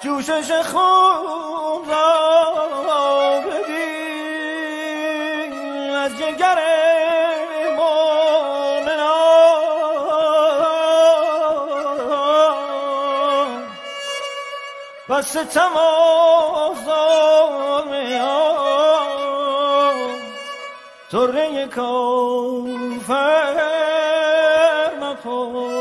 جوشش خون را ببین از جگر بس پس تمام ظالمیان طره کافر مکن.